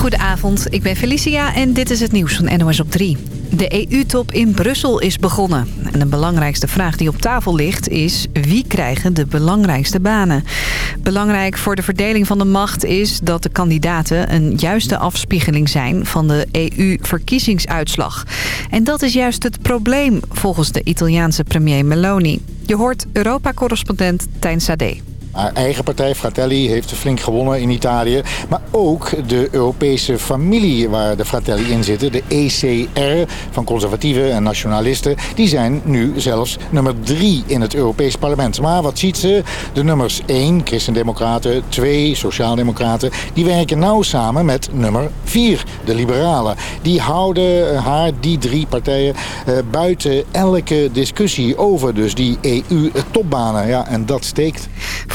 Goedenavond, ik ben Felicia en dit is het nieuws van NOS op 3. De EU-top in Brussel is begonnen. En de belangrijkste vraag die op tafel ligt is... wie krijgen de belangrijkste banen? Belangrijk voor de verdeling van de macht is dat de kandidaten... een juiste afspiegeling zijn van de EU-verkiezingsuitslag. En dat is juist het probleem volgens de Italiaanse premier Meloni. Je hoort Europa-correspondent Tijn Sade. Haar eigen partij, Fratelli, heeft flink gewonnen in Italië. Maar ook de Europese familie waar de Fratelli in zitten, de ECR van conservatieven en nationalisten, die zijn nu zelfs nummer drie in het Europees parlement. Maar wat ziet ze? De nummers 1, Christendemocraten, 2, Sociaaldemocraten, die werken nauw samen met nummer 4, de Liberalen. Die houden haar, die drie partijen, eh, buiten elke discussie over dus die EU-topbanen. Ja, en dat steekt.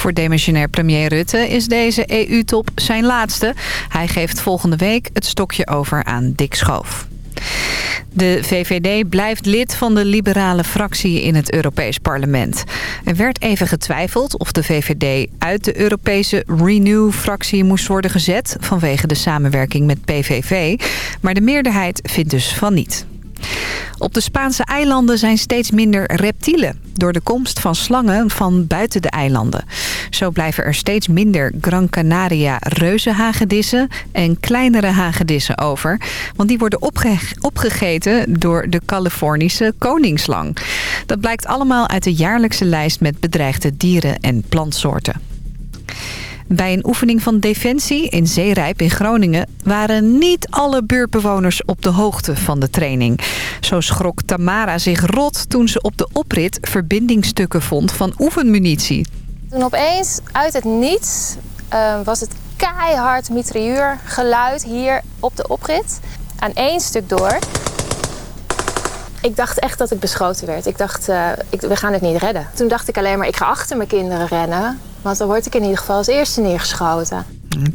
Voor demissionair premier Rutte is deze EU-top zijn laatste. Hij geeft volgende week het stokje over aan Dick Schoof. De VVD blijft lid van de liberale fractie in het Europees Parlement. Er werd even getwijfeld of de VVD uit de Europese Renew-fractie moest worden gezet... vanwege de samenwerking met PVV. Maar de meerderheid vindt dus van niet. Op de Spaanse eilanden zijn steeds minder reptielen... door de komst van slangen van buiten de eilanden. Zo blijven er steeds minder Gran Canaria reuzenhagedissen... en kleinere hagedissen over. Want die worden opgegeten door de Californische koningsslang. Dat blijkt allemaal uit de jaarlijkse lijst met bedreigde dieren en plantsoorten. Bij een oefening van Defensie in Zeerijp in Groningen... waren niet alle buurtbewoners op de hoogte van de training. Zo schrok Tamara zich rot toen ze op de oprit verbindingstukken vond van oefenmunitie. Toen opeens uit het niets uh, was het keihard mitrailleurgeluid hier op de oprit. Aan één stuk door. Ik dacht echt dat ik beschoten werd. Ik dacht, uh, ik, we gaan het niet redden. Toen dacht ik alleen maar, ik ga achter mijn kinderen rennen. Want dan word ik in ieder geval als eerste neergeschoten.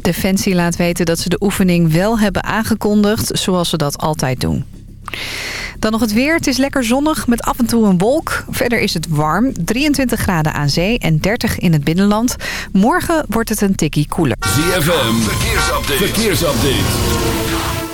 Defensie laat weten dat ze de oefening wel hebben aangekondigd... zoals ze dat altijd doen. Dan nog het weer. Het is lekker zonnig met af en toe een wolk. Verder is het warm. 23 graden aan zee en 30 in het binnenland. Morgen wordt het een tikkie koeler. ZFM, verkeersupdate. verkeersupdate.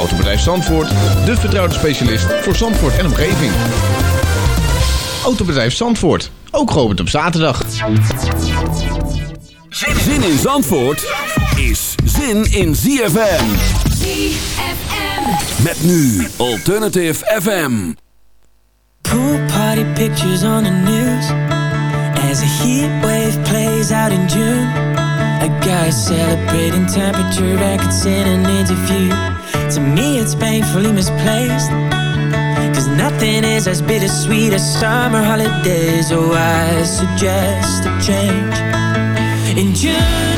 Autobedrijf Zandvoort, de vertrouwde specialist voor Zandvoort en omgeving. Autobedrijf Zandvoort, ook geopend op zaterdag. Zin in Zandvoort is zin in ZFM. ZFM. Met nu Alternative FM. Pool party pictures on the news. As a heat wave plays out in June. A guy celebrating temperature records in an interview. To me it's painfully misplaced. Cause nothing is as bittersweet as summer holidays. Oh, I suggest a change. In June,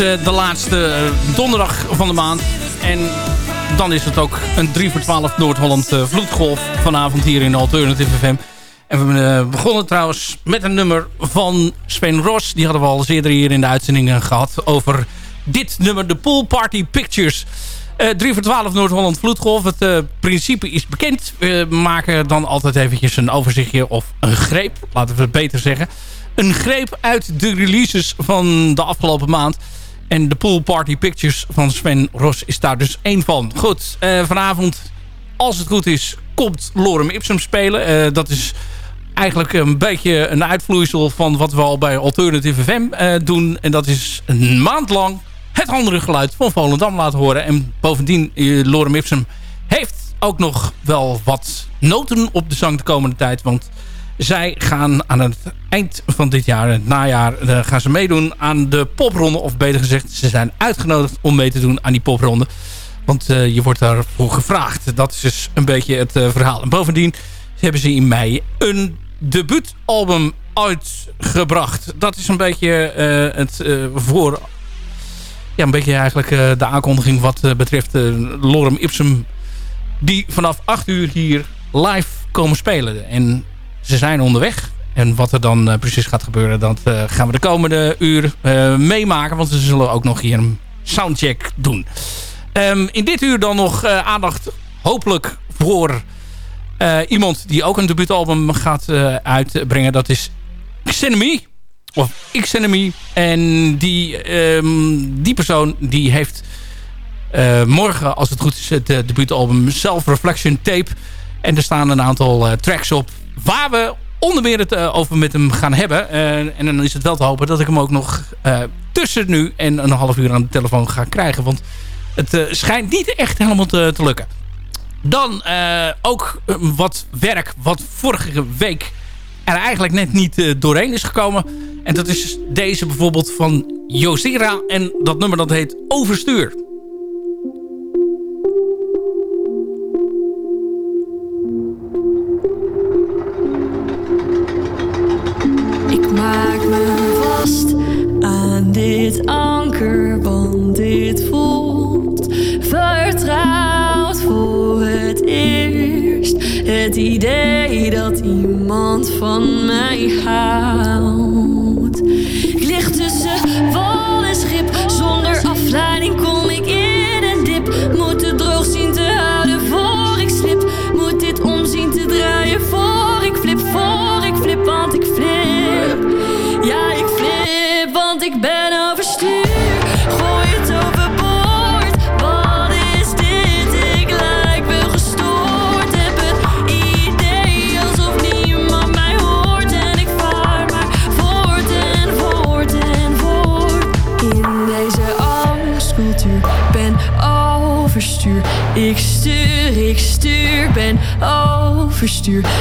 de laatste donderdag van de maand. En dan is het ook een 3 voor 12 Noord-Holland uh, vloedgolf vanavond hier in Alternative FM. En we begonnen trouwens met een nummer van Sven Ross. Die hadden we al eerder hier in de uitzendingen gehad over dit nummer, de Pool Party Pictures. Uh, 3 voor 12 Noord-Holland Vloedgolf. Het principe is bekend. We maken dan altijd eventjes een overzichtje of een greep. Laten we het beter zeggen. Een greep uit de releases van de afgelopen maand. En de Pool Party Pictures van Sven Ros is daar dus één van. Goed, uh, vanavond, als het goed is, komt Lorem Ipsum spelen. Uh, dat is eigenlijk een beetje een uitvloeisel van wat we al bij Alternative FM uh, doen. En dat is een maand lang het andere geluid van Volendam laten horen. En bovendien, Lorem Ipsum heeft ook nog wel wat noten op de zang de komende tijd. Want zij gaan aan het eind van dit jaar, het najaar, uh, gaan ze meedoen aan de popronde. Of beter gezegd, ze zijn uitgenodigd om mee te doen aan die popronde. Want uh, je wordt daarvoor gevraagd. Dat is dus een beetje het uh, verhaal. En bovendien hebben ze in mei een debuutalbum uitgebracht. Dat is een beetje het voor... Ja, een beetje eigenlijk de aankondiging wat betreft Lorem Ipsum. Die vanaf 8 uur hier live komen spelen. En ze zijn onderweg. En wat er dan uh, precies gaat gebeuren, dat uh, gaan we de komende uur uh, meemaken. Want ze zullen ook nog hier een soundcheck doen. Um, in dit uur dan nog aandacht hopelijk voor iemand die ook een debuutalbum gaat uitbrengen. Dat is Xenemy. Of Xenemy. En die, um, die persoon die heeft morgen, als het goed is, het debuutalbum Self-Reflection Tape. En er staan een aantal tracks op waar we onder meer het uh, over met hem gaan hebben. Uh, en dan is het wel te hopen dat ik hem ook nog uh, tussen nu en een half uur aan de telefoon ga krijgen. Want het schijnt niet echt helemaal te, te lukken. Dan ook wat werk wat vorige week er eigenlijk net niet doorheen is gekomen. En dat is deze bijvoorbeeld van Josera. En dat nummer dat heet Overstuur. Het idee dat iemand van mij houdt.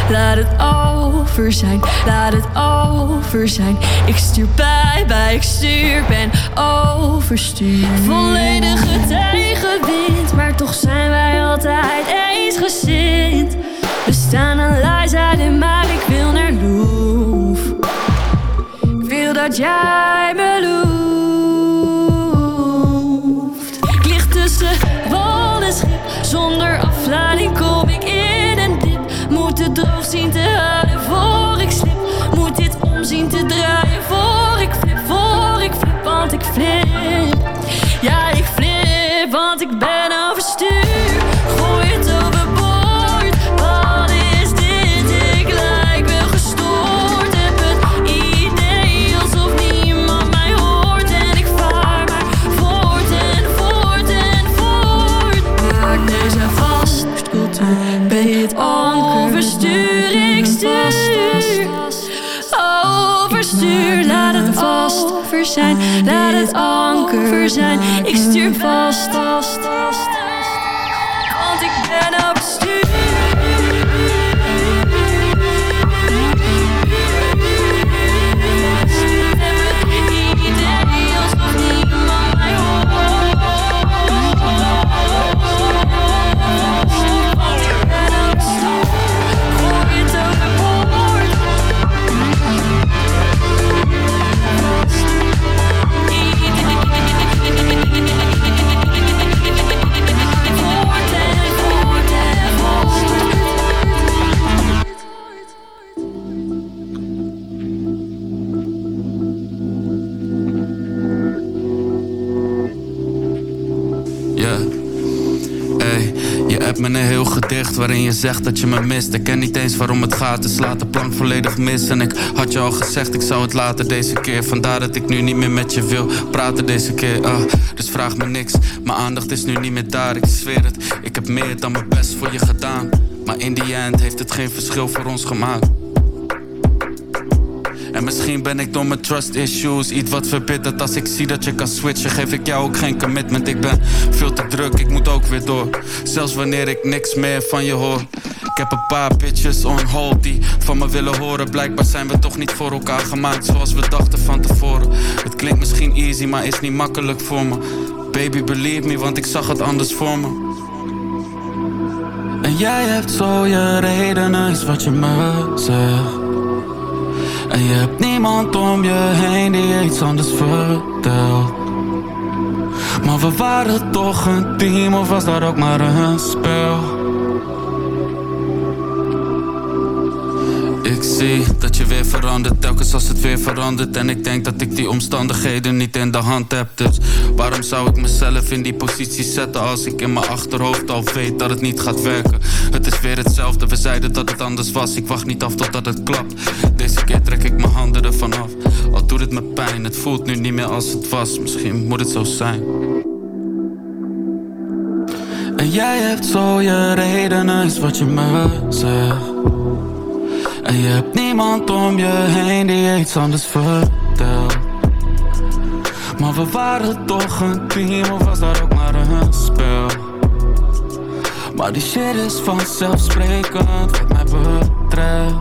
Laat het over zijn, laat het over zijn. Ik stuur bij, bij, ik stuur, ben overstuur. Volledige tegenwind, maar toch zijn wij altijd eensgezind. We staan lijst uit maar ik wil naar Loef. Ik wil dat jij me loeft. Te anker zijn. Ik stuur vast. Want gedicht waarin je zegt dat je me mist. Ik ken niet eens waarom het gaat, dus laat de plank volledig mis. En ik had je al gezegd, ik zou het later deze keer. Vandaar dat ik nu niet meer met je wil praten deze keer. Ah, Dus vraag me niks, mijn aandacht is nu niet meer daar. Ik zweer het, ik heb meer dan mijn best voor je gedaan. Maar in die end heeft het geen verschil voor ons gemaakt en misschien ben ik door mijn trust issues iets wat verbitterd. Als ik zie dat je kan switchen geef ik jou ook geen commitment. Ik ben veel te druk, ik moet ook weer door. Zelfs wanneer ik niks meer van je hoor. Ik heb een paar bitches on hold die van me willen horen. Blijkbaar zijn we toch niet voor elkaar gemaakt zoals we dachten van tevoren. Het klinkt misschien easy, maar is niet makkelijk voor me. Baby believe me, want ik zag het anders voor me. En jij hebt zo je redenen, is wat je me zegt je hebt niemand om je heen die iets anders vertelt Maar we waren toch een team of was dat ook maar een spel? Zie dat je weer verandert, telkens als het weer verandert En ik denk dat ik die omstandigheden niet in de hand heb. Dus waarom zou ik mezelf in die positie zetten Als ik in mijn achterhoofd al weet dat het niet gaat werken? Het is weer hetzelfde, we zeiden dat het anders was. Ik wacht niet af totdat het klapt. Deze keer trek ik mijn handen ervan af. Al doet het me pijn, het voelt nu niet meer als het was. Misschien moet het zo zijn. En jij hebt zo je redenen, is wat je me zegt hebt niemand om je heen die iets anders vertelt. Maar we waren toch een team of was dat ook maar een spel? Maar die shit is vanzelfsprekend wat mij betreft.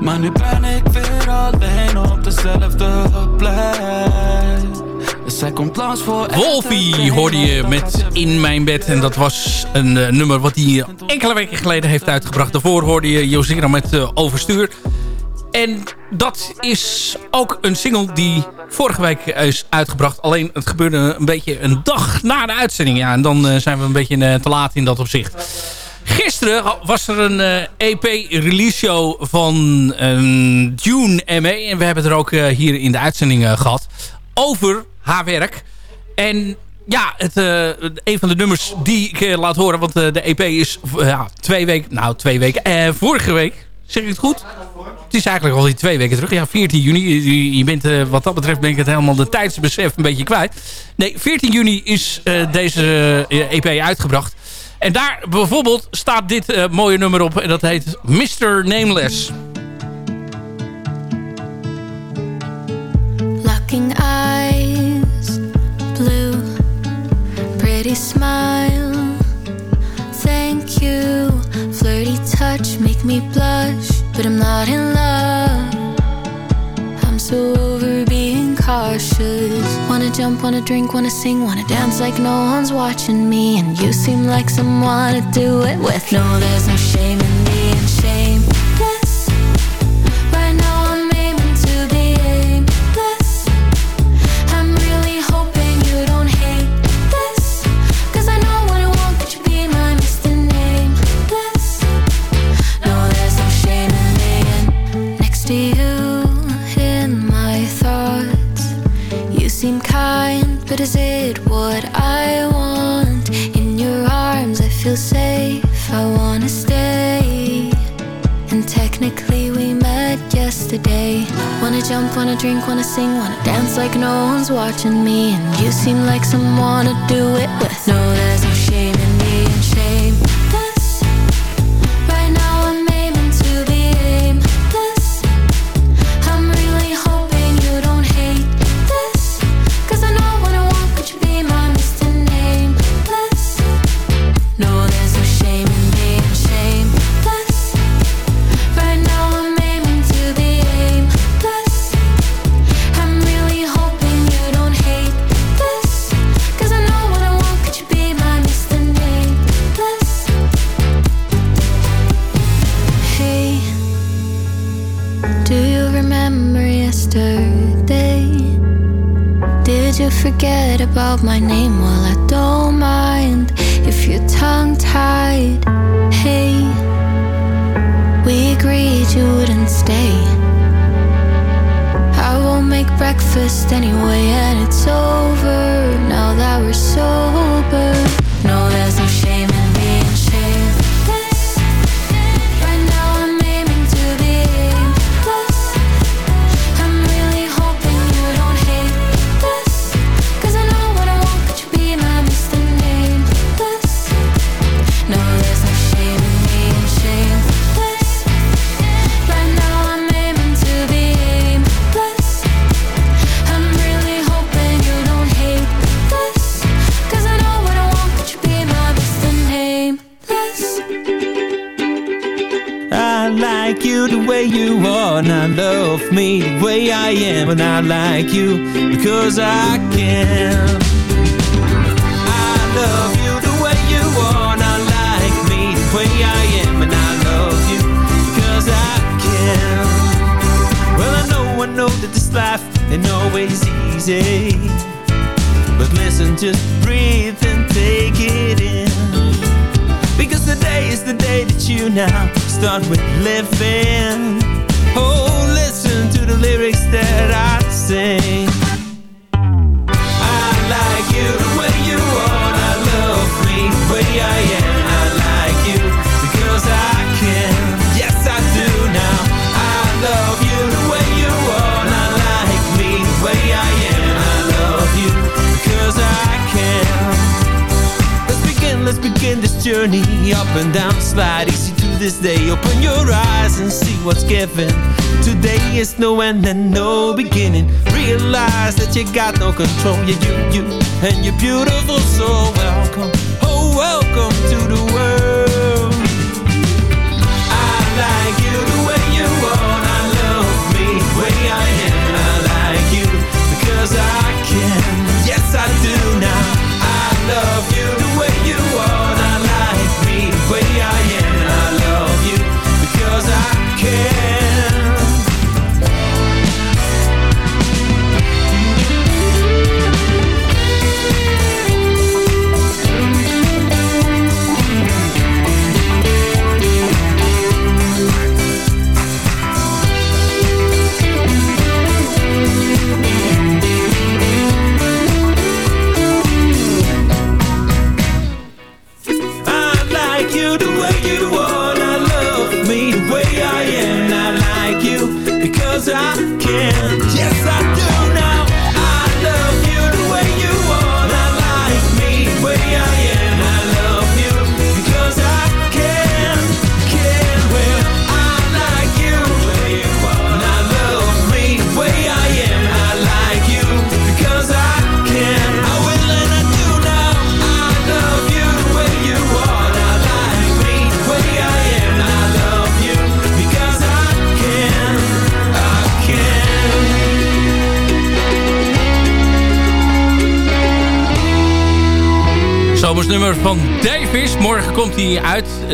Maar nu ben ik weer alleen op dezelfde plek zij komt langs voor... Wolfie hoorde je met In Mijn Bed. En dat was een uh, nummer wat hij enkele weken geleden heeft uitgebracht. Daarvoor hoorde je Josera met uh, Overstuur. En dat is ook een single die vorige week is uitgebracht. Alleen het gebeurde een beetje een dag na de uitzending. Ja, en dan uh, zijn we een beetje te laat in dat opzicht. Gisteren was er een EP-release show van June ME. En we hebben het er ook hier in de uitzending gehad. Over haar werk. En ja, het, uh, een van de nummers die ik uh, laat horen, want uh, de EP is ja, twee weken, nou twee weken, vorige week, zeg ik het goed? Het is eigenlijk al die twee weken terug. Ja, 14 juni. Je, bent, wat dat betreft ben ik het helemaal de tijdsbesef een beetje kwijt. Nee, 14 juni is deze EP uitgebracht. En daar bijvoorbeeld staat dit mooie nummer op. En dat heet Mr. Nameless. Smile. Thank you, flirty touch, make me blush, but I'm not in love. I'm so over being cautious. Wanna jump, wanna drink, wanna sing, wanna dance like no one's watching me. And you seem like someone to do it with. No, there's no shame in being shameless. Drink, wanna sing, wanna dance like no one's watching me. And you seem like someone to do it with. No, love me the way I am And I like you because I can. I love you the way you are And I like me the way I am And I love you because I can. Well, I know, I know that this life ain't always easy But listen, just breathe and take it in. Because today is the day that you now start with living. Oh, lyrics that I sing. I like you the way you are I love me the way I am I like you because I can. Yes, I do now. I love you the way you are I like me the way I am I love you because I can. Let's begin, let's begin this journey Up and down to this day. Open your eyes and see what's given. Today is no end and no beginning. Realize that you got no control. Yeah, you, you, and you're beautiful So welcome, oh welcome to the world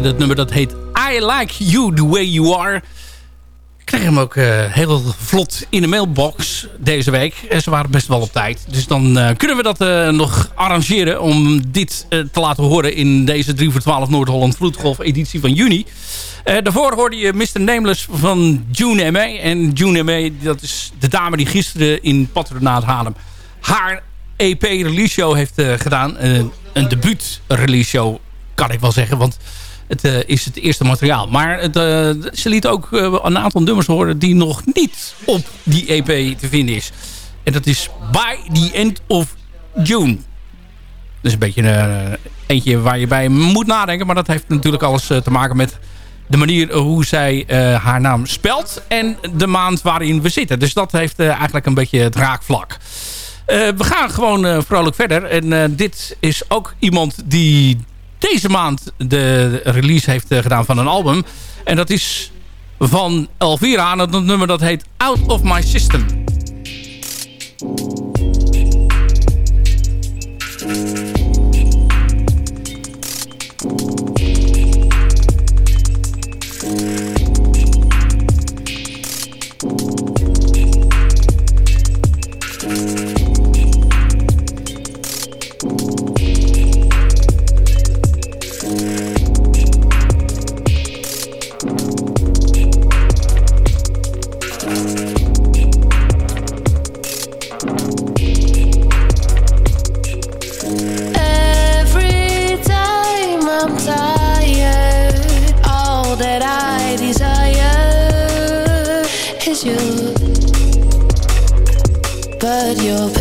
Dat nummer dat heet I Like You The Way You Are. Ik kreeg hem ook eh, heel vlot in de mailbox deze week. En ze waren best wel op tijd. Dus dan eh, kunnen we dat eh, nog arrangeren om dit te laten horen in deze 3 voor 12 Noord-Holland Vloedgolf editie van juni. Daarvoor hoorde je Mr. Nameless van June M.A. En June M.A. dat is de dame die gisteren in Patronaat Haarlem haar EP release show heeft gedaan. Een debuut release show kan ik wel zeggen. Want het eh, is het eerste materiaal. Maar eh, ze liet ook eh, een aantal nummers horen die nog niet op die EP te vinden is. En dat is By the End of June. Dat is een beetje een eentje waar je bij moet nadenken. Maar dat heeft natuurlijk alles te maken met de manier hoe zij haar naam spelt. En de maand waarin we zitten. Dus dat heeft eigenlijk een beetje het raakvlak. We gaan gewoon vrolijk verder. En dit is ook iemand die deze maand de release heeft eh, gedaan van een album. En dat is van Elvira. En dat nummer dat heet Out of My System. your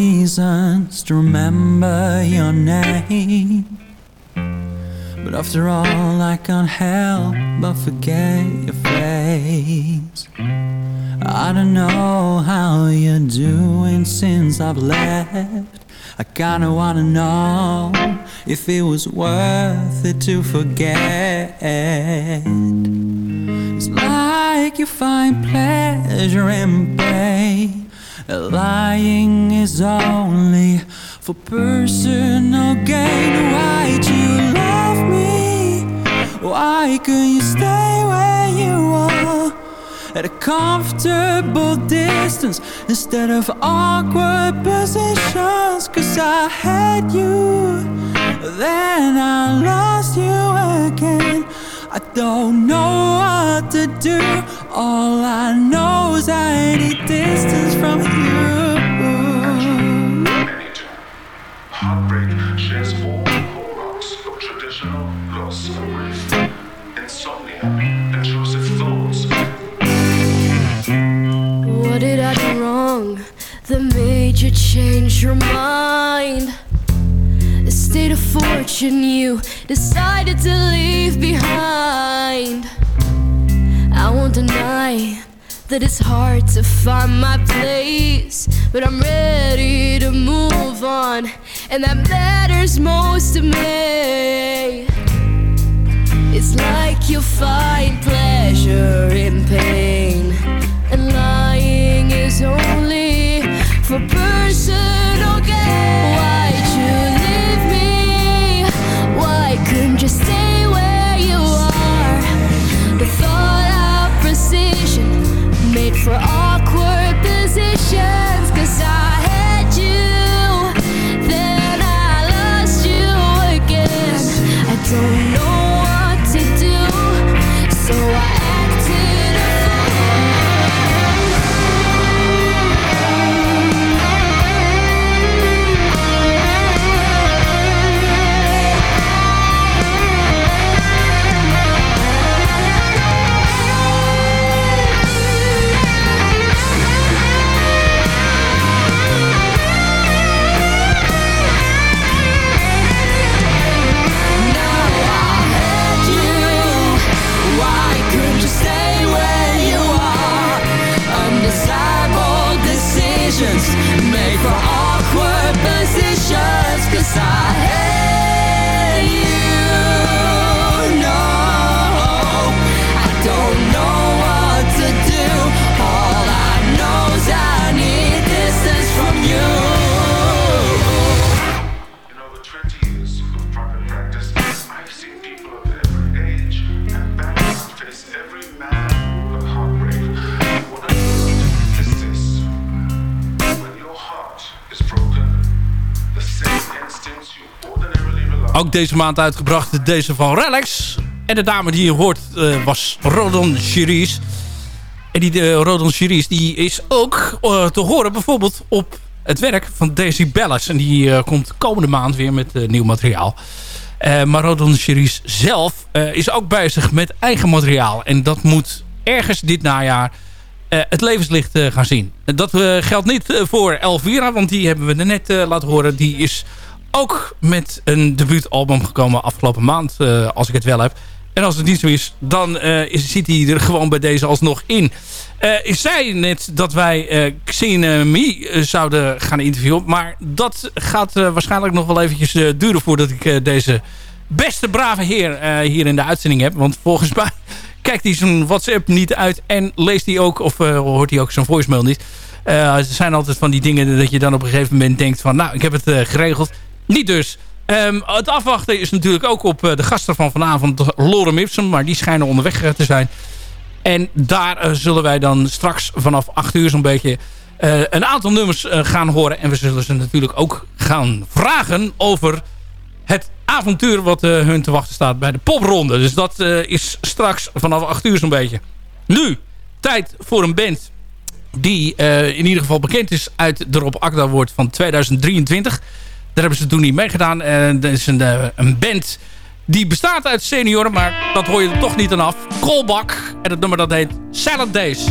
reasons to remember your name. But after all, I can't help but forget your face. I don't know how you're doing since I've left. I kinda wanna know if it was worth it to forget. It's like you find pleasure in pain. Lying is only for personal gain. Why'd you love me? Why couldn't you stay where you are? At a comfortable distance instead of awkward positions. Cause I had you, then I lost you again. I don't know what to do. All I know is I need distance from you. Heartbreak shares all hallmarks of traditional loss and grief. Insomnia, intrusive thoughts, What did I do wrong that made you change your mind? The state of fortune you decided to leave behind. I won't deny that it's hard to find my place, but I'm ready to move on, and that matters most to me. It's like you find pleasure in pain, and lying is only for personal for all Ook deze maand uitgebracht, deze van Relax. En de dame die je hoort eh, was Rodon Cherise. En die uh, Rodon Cherise die is ook eh, te horen bijvoorbeeld op het werk van Daisy Bellis. En die eh, komt komende maand weer met eh, nieuw materiaal. Eh, maar Rodon Cherise zelf eh, is ook bezig met eigen materiaal. En dat moet ergens dit najaar eh, het levenslicht eh, gaan zien. En dat eh, geldt niet eh, voor Elvira, want die hebben we net eh, laten horen. Die is ook met een debuutalbum gekomen afgelopen maand, eh, als ik het wel heb. En als het niet zo is, dan eh, is, zit hij er gewoon bij deze alsnog in. Eh ik zei net dat wij Xene Me eh, zouden gaan interviewen. Maar dat gaat waarschijnlijk nog wel eventjes duren voordat ik deze beste brave heer hier in de uitzending heb. Want volgens mij kijkt hij zijn WhatsApp niet uit en leest hij ook, of hoort hij ook zijn voicemail niet. Er zijn altijd van die dingen dat je dan op een gegeven moment denkt van... nou, ik heb het geregeld. Niet dus. Ehm, het afwachten is natuurlijk ook op eh, de gasten van vanavond, Lorem Ipsum. Maar die schijnen onderweg eh, te zijn. En daar eh, zullen wij dan straks vanaf 8 uur zo'n beetje een aantal nummers gaan horen. En we zullen ze natuurlijk ook gaan vragen over het avontuur wat hun te wachten staat bij de popronde. Dus dat is straks vanaf 8 uur zo'n beetje. Nu, tijd voor een band die in ieder geval bekend is uit de Rob Akda wordt van 2023. Daar hebben ze toen niet meegedaan. En dat is een, eh, een band die bestaat uit senioren, maar dat hoor je er toch niet aan af. Kolbak en het nummer dat heet Salad Days.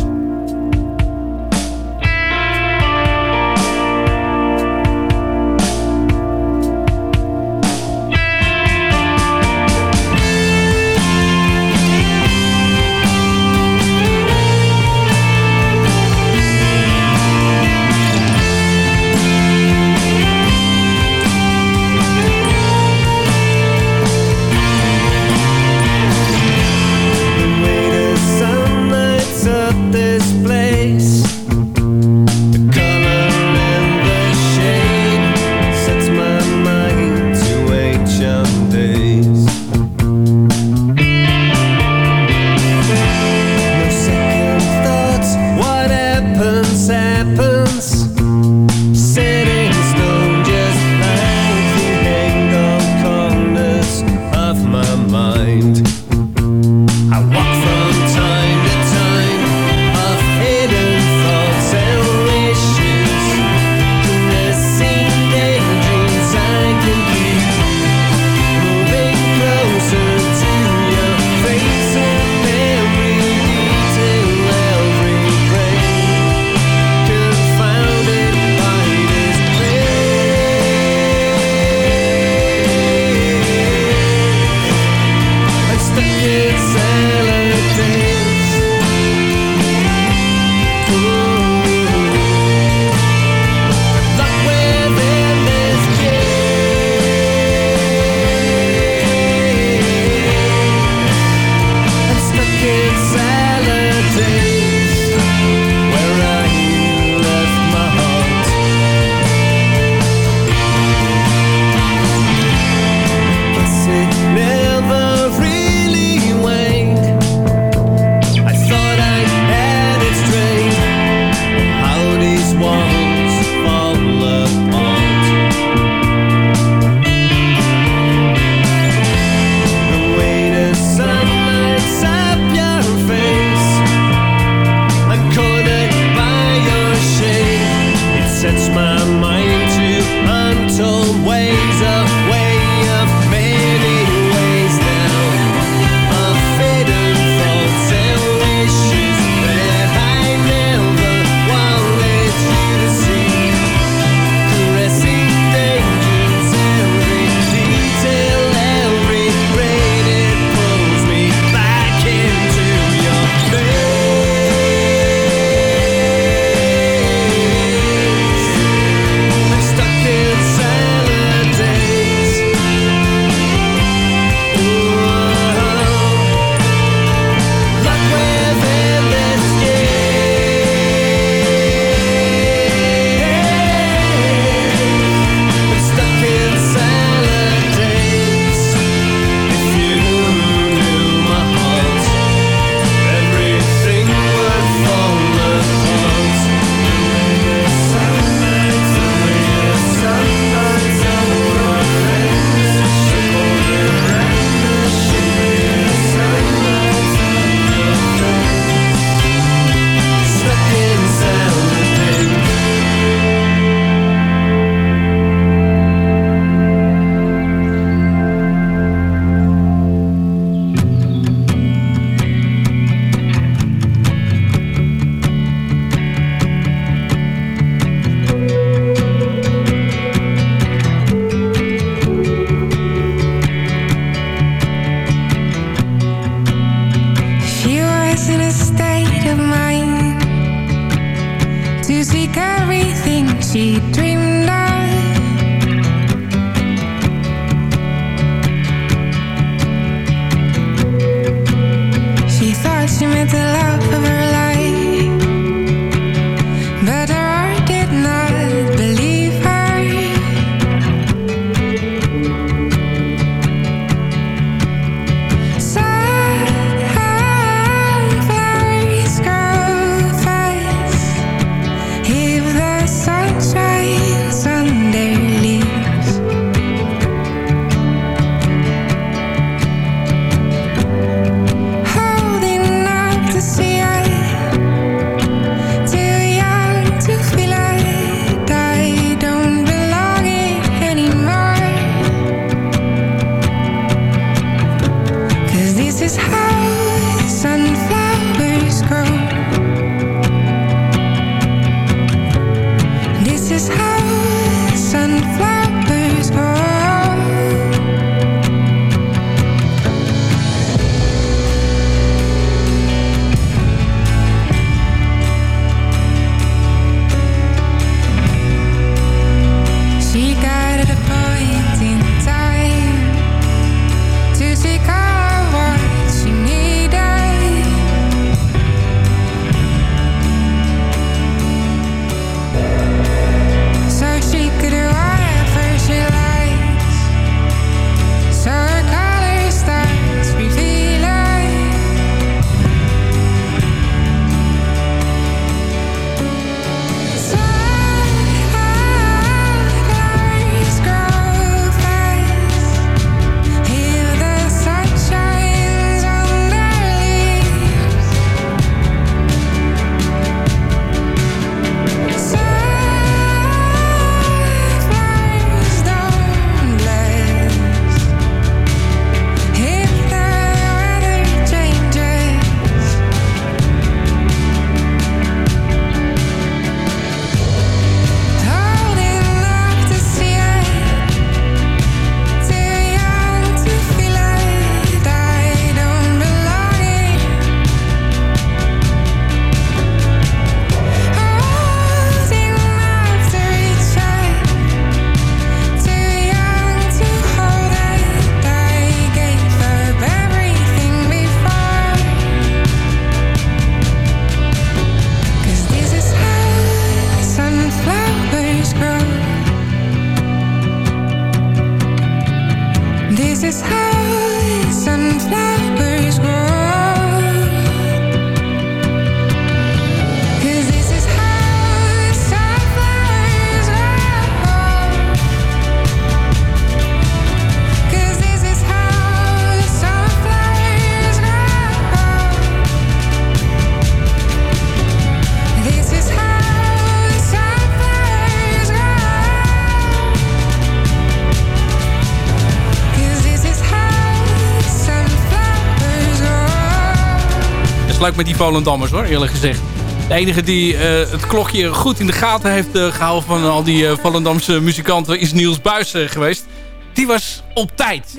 Met die Volendammers hoor, eerlijk gezegd. De enige die eh, het klokje goed in de gaten heeft uh, gehouden van al die uh, Volendamse muzikanten is Niels Buis geweest. Die was op tijd.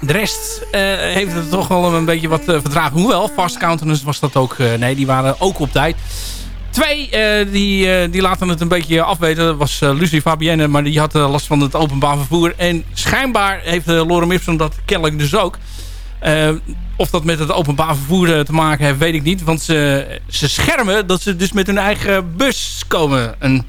De rest heeft het toch wel een beetje wat verdragen. Hoewel, Fast Countenance was dat ook. nee, die waren ook op tijd. Twee, die, die laten het een beetje afweten. Dat was Lucie Fabienne, maar die had last van het openbaar vervoer. En schijnbaar heeft Lorem Ipsum dat kennelijk dus ook. Uh, of dat met het openbaar vervoer te maken heeft, weet ik niet. Want ze, ze schermen dat ze dus met hun eigen bus komen. Een,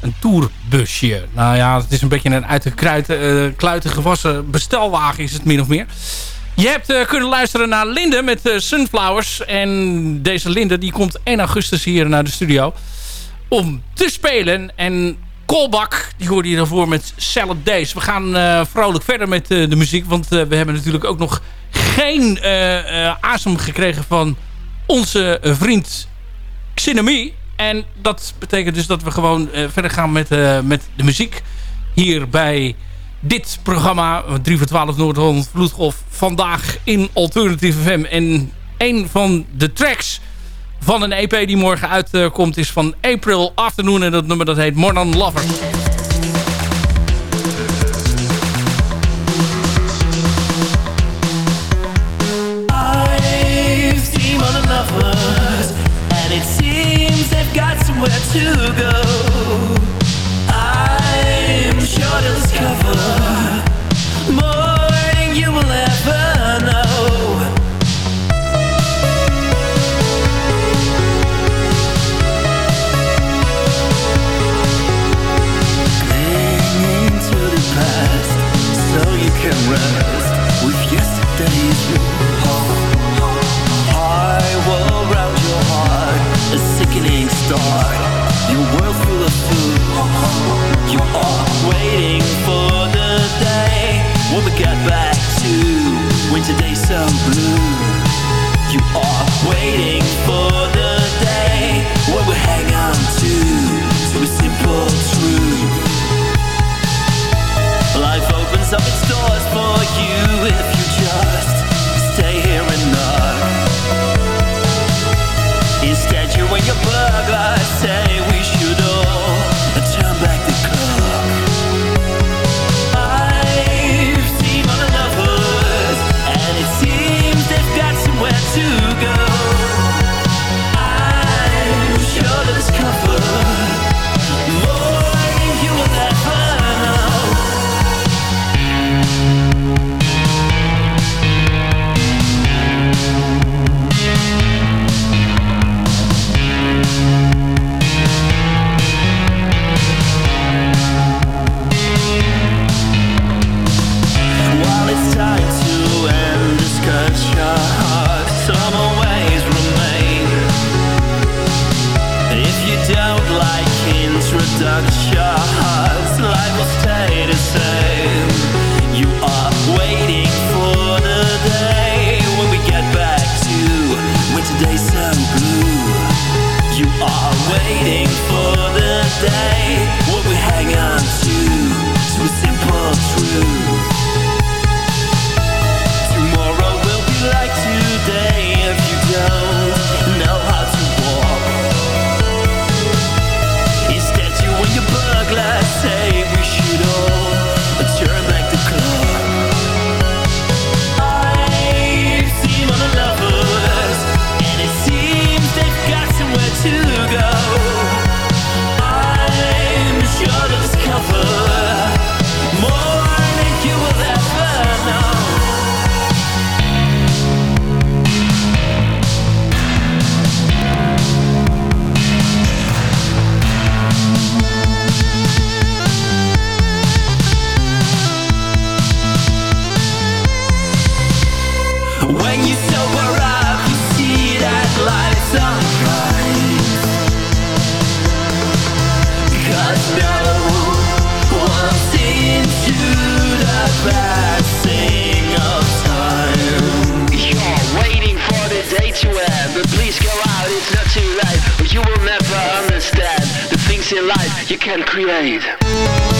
een tourbusje. Nou ja, het is een beetje een uit de uh, kluiten gewassen bestelwagen is het min of meer. Je hebt kunnen luisteren naar Linde met Sunflowers. En deze Linde die komt 1 augustus hier naar de studio. Om te spelen. En Kolbak, die hoorde je daarvoor met Salad Days. We gaan uh, vrolijk verder met uh, de muziek. Want uh, we hebben natuurlijk ook nog geen asem gekregen van onze vriend Xenomie. En dat betekent dus dat we gewoon verder gaan met, met de muziek. Hier bij dit programma, 3 voor 12 Noord-Holland Vloedgolf. Vandaag in Alternative FM. En een van de tracks van een EP die morgen uitkomt is van April Afternoon. En dat nummer dat heet Lover. I've you you can create.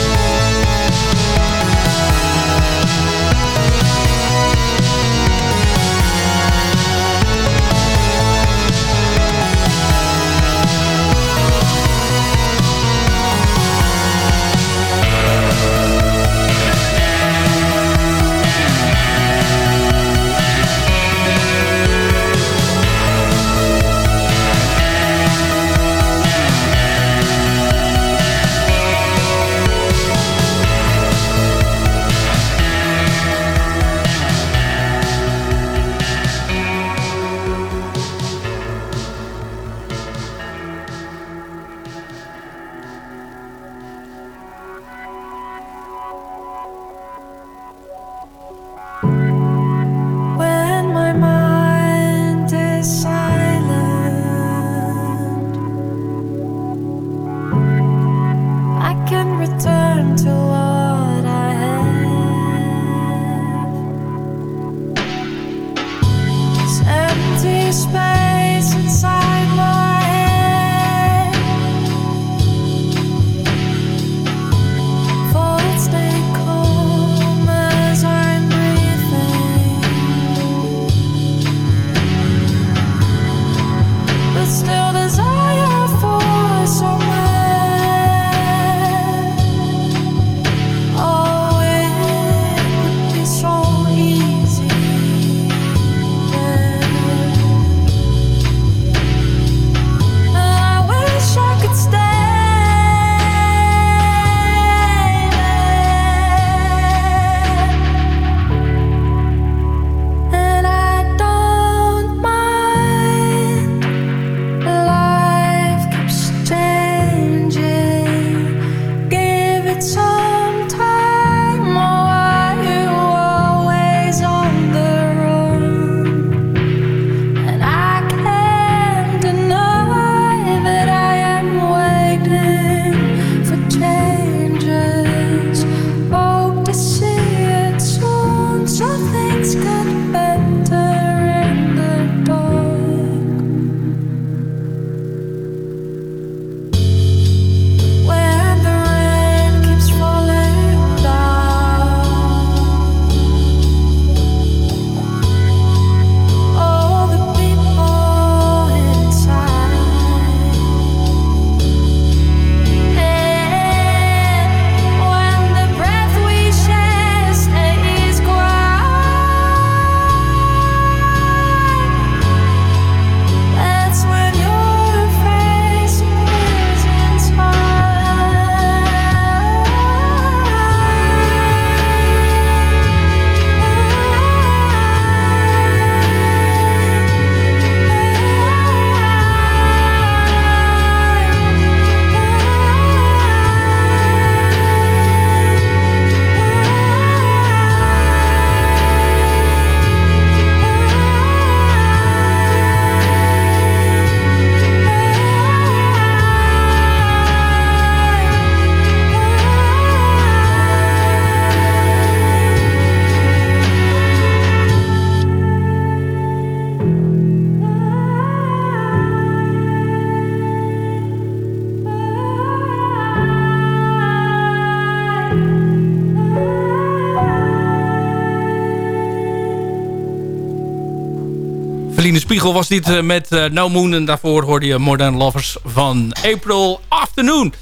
Was dit eh, met eh, No Moon. En daarvoor hoorde je Modern Lovers van April Afternoon.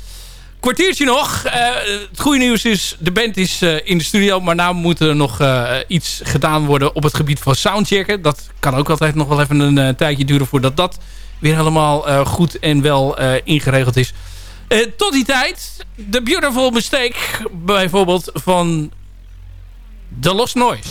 Kwartiertje nog. Eh, het goede nieuws is, de band is in de studio. Maar nu moet er nog iets gedaan worden op het gebied van soundchecken. Dat kan ook altijd nog wel even een tijdje duren voordat dat weer helemaal goed en wel ingeregeld is. Tot die tijd, The Beautiful Mistake, bijvoorbeeld van The Lost Noise.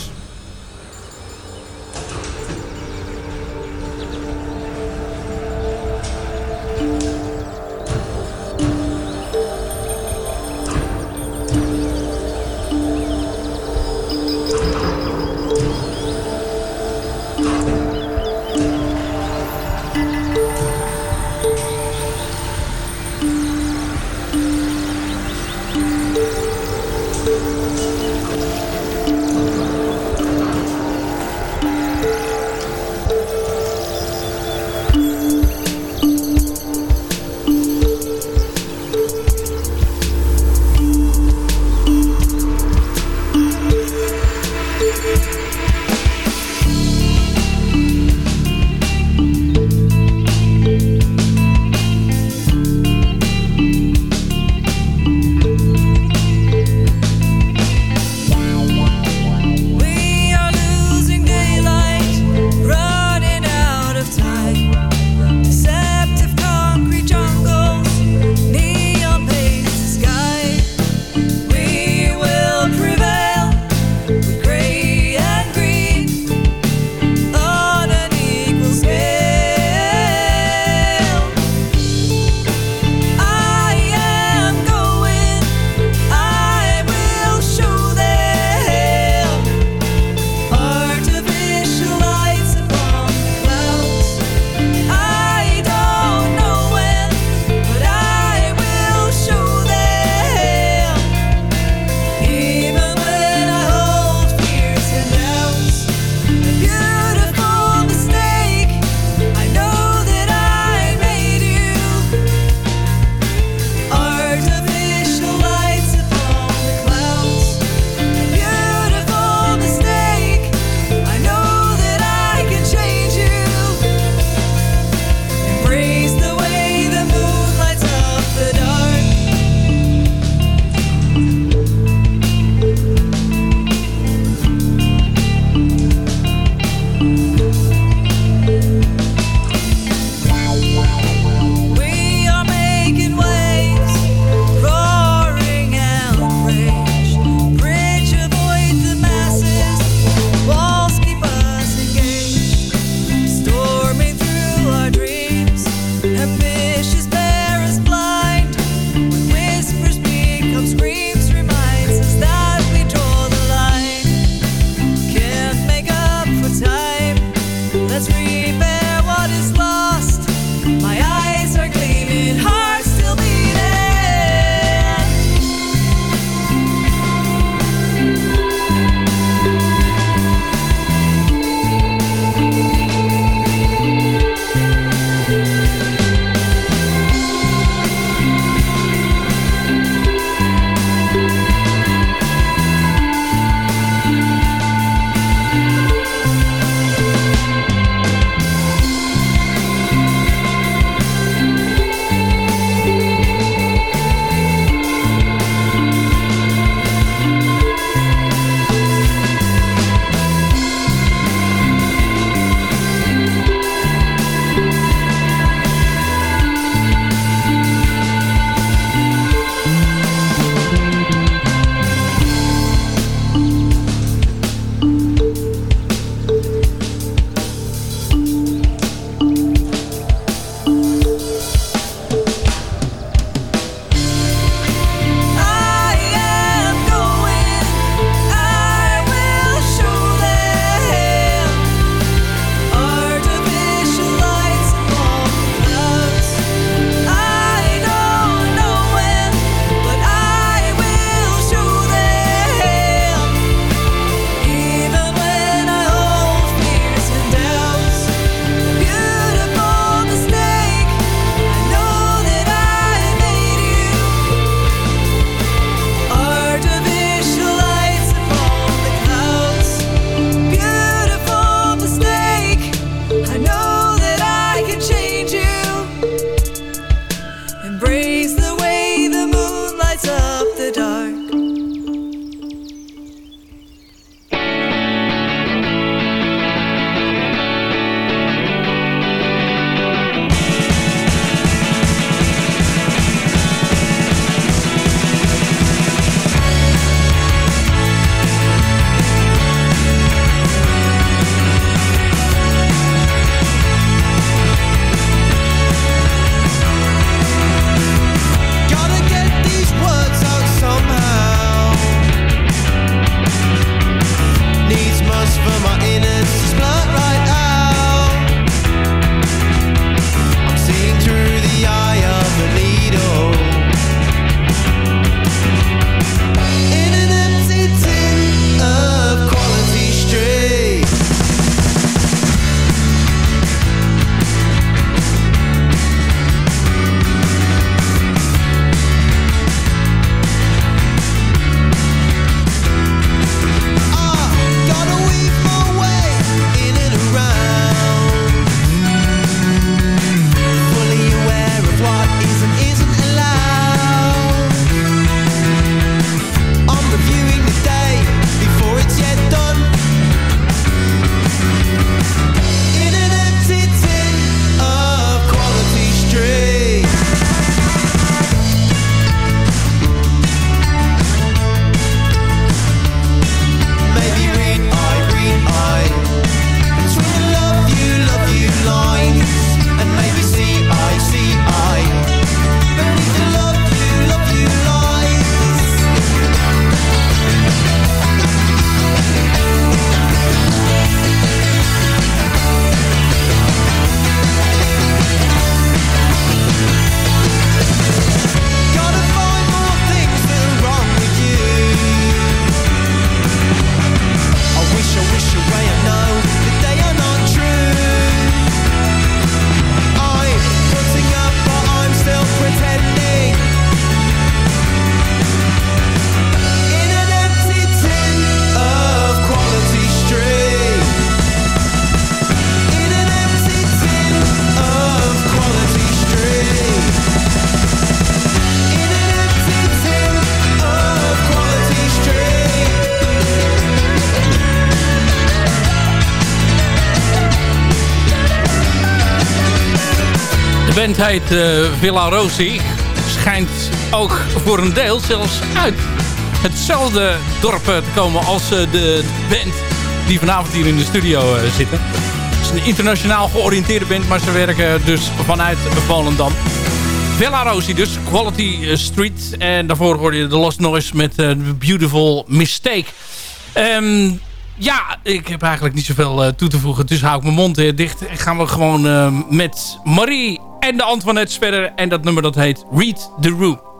Heet uh, Villa Rosi. Schijnt ook voor een deel zelfs uit hetzelfde dorp te komen als uh, de band die vanavond hier in de studio uh, zitten. Het is een internationaal georiënteerde band, maar ze werken dus vanuit Volendam. Villa Rosi dus, Quality Street. En daarvoor hoorde je The Lost Noise met Beautiful Mistake. Um, ja, ik heb eigenlijk niet zoveel uh, toe te voegen. Dus hou ik mijn mond uh, dicht. Gaan we gewoon uh, met Marie en de Antoinette verder. En dat nummer dat heet Read the Room.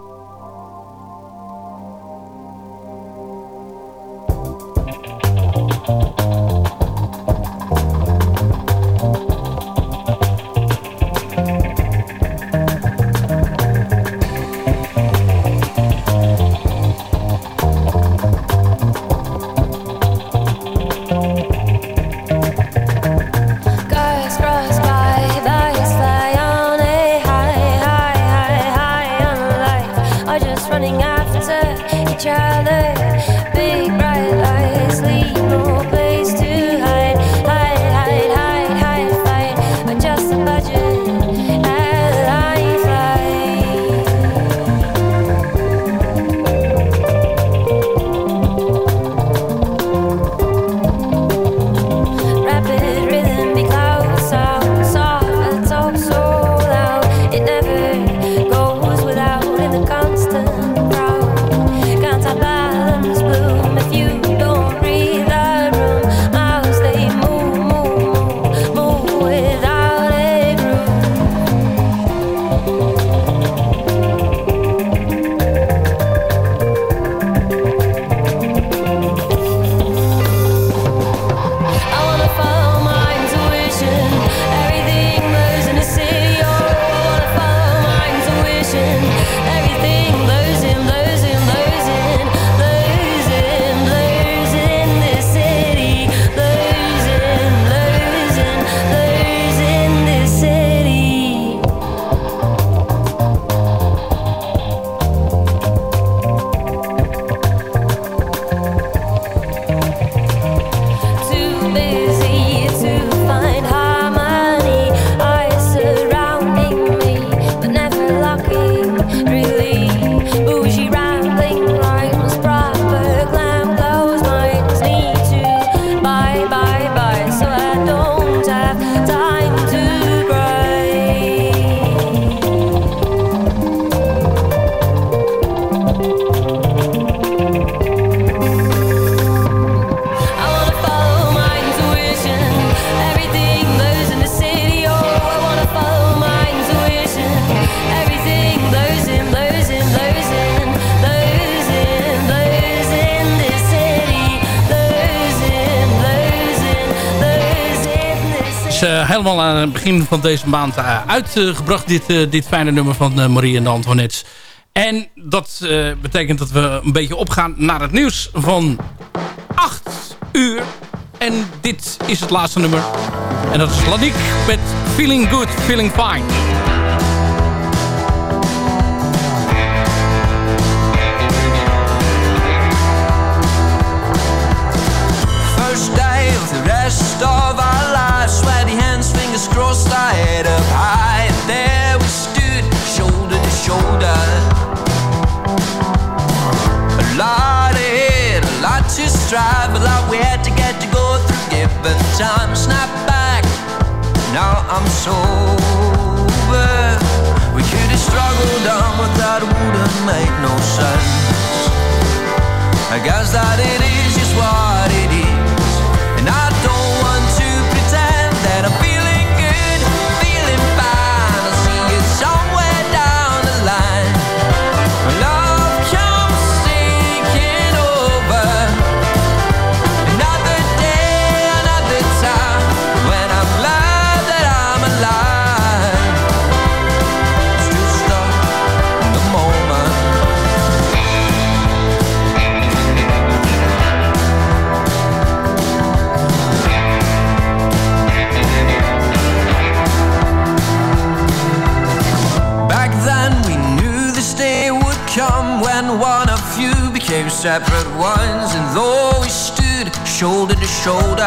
Helemaal aan het begin van deze maand uh, uitgebracht. Dit, uh, dit fijne nummer van uh, Marie en de Antoinettes. En dat betekent dat we een beetje opgaan naar het nieuws van 8 uur. En dit is het laatste nummer. En dat is Ladik met Feeling Good, Feeling Fine. The rest of our lives Sweaty hands, fingers crossed, our head up high And there we stood, shoulder to shoulder. A lot ahead, a lot to strive A lot we had to get to go through. Given time, snap back. Now I'm sober. We could have struggled on But that wouldn't make no sense. I guess that it is just what it is separate ones, and though we stood shoulder to shoulder,